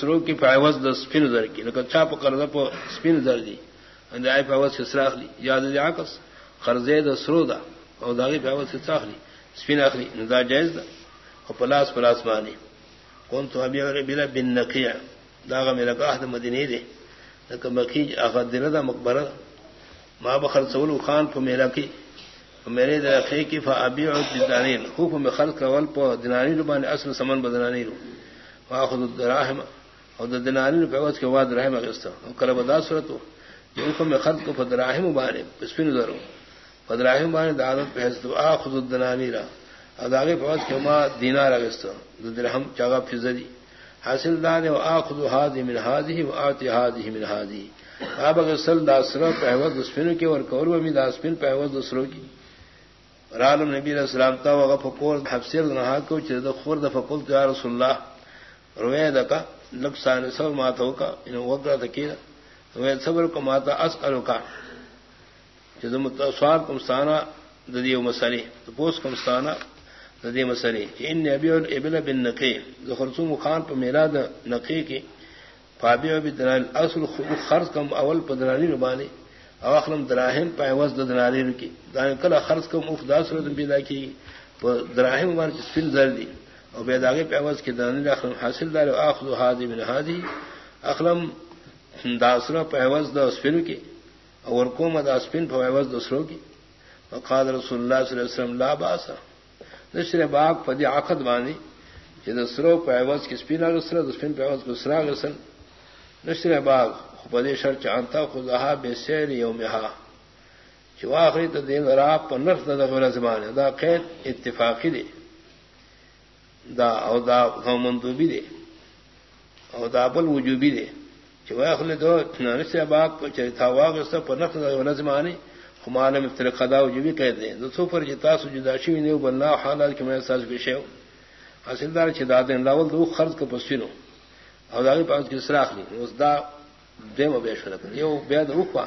سرو کی پائوز د سپین در کی، لکه چا په قرضه په سپین در دی. اندای پائوز سراخ لی یاد دی عکس؟ قرضه د سرو دا. او داغي پائوز سراخ لی سپین اخلی ندا جائز دا. او پلاس پلاس مانی کون تو ابي اور بلا بن نقيع داغه میرا کا د مدینه دی. لکه مکی اغه دره دا، مقبره ما بخر سول خان په میرا کی میرے درخی کی فابی اور دینارین. خوف میں خلق کول په دیناری باندې اصل سمن بدنانی رو واخذ الدراهم او د دینارین په واسطه کې واد رحم اغستا او کله بدا صورت جو کو میں خلق کو فدراهم باندې پسپین درو فدراهم باندې د عادت په حساب اخذ الدنانیرا اداغه په واسطه کې ما دینار اغستا د درهم چاغه فزدي حاصل دار او اخذ هذه من هذه واعطي هذه من هذه. اب اگر سل داسرو په واسطه سپینو کې ور کول و می داسپین په واسطه سرو کې. رالم نبی علیہ السلام تا وغه فقور حفصر نه کو چې د خور د فقول یا رسول الله. روے دکا لک سان سو ماتو کا ان یعنی وقرا تکینا روے صبر کو ماتا اسالو کا چې د متصوار کوم ستانا د دې پوس کوم ستانا د دې مسلې چې ان ابي ابن بن نقي د خرصوم خان په میراث نقي کې فابیو بدنال اصل خرص کم اول په درانی ربانی او اخلم دراهم په عوض د دنارینو کې دا کله خرج کوم او پیدا کی. په دراهم باندې زر دي او به داغه په عوض کې اخلم حاصل دار او اخذ هذه من هذه، اخلم دا سره په عوض د سپینو کې او ورکوم د سپین په وقال رسول الله صلی الله علیه وسلم لا باس نشره باغ په دې عقد باندې چې د سرو په سپین او سره د سپین سرا غسل نشره باغ پدے شر چانتا خدا بے سیر یومہا چواخری تو دین را پر نرف دا غیر زمان دا قید اتفاقی دے دا او دا مندوبی دے او دا بل وجوبی دے چواخری دو نرس باق چرتا واغستا پر نرف دا غیر زمانی خمانا مفتر قدا وجوبی قید دے دو سو پر جتا سو جدا شوی نیو بلنا حالات کی میں ساز پیشے ہو حاصل دار چھ دادن لاول دو خرد کا پسینو او دا غیر پاس کی سراخ لی اس دا دیم بے شرک یو بید اوخوا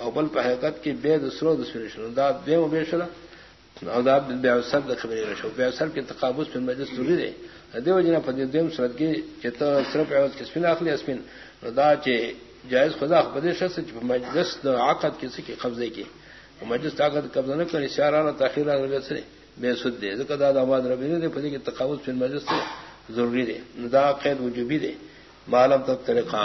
او بل په حقیقت کې بید سرو د شنو دا دیم بے شرک او دا بیا سر د خبرې راشو بیا سر کې تقابض په مجلس ضروري دی. دیو جنا په دې دیم صورت کې چې ته سره په کې سپین اخلي اسپین دا چې جائز خدا په شخص چې په مجلس د عقد کې څه قبضه کې. مجلس طاقت قبضه نه کوي اشاره تاخير سره بے سود دی. ځکه دا آباد ربی نه په دې کې تقابض په مجلس ضروری دی. دا قید وجوبي دی. معلوم تک طریقہ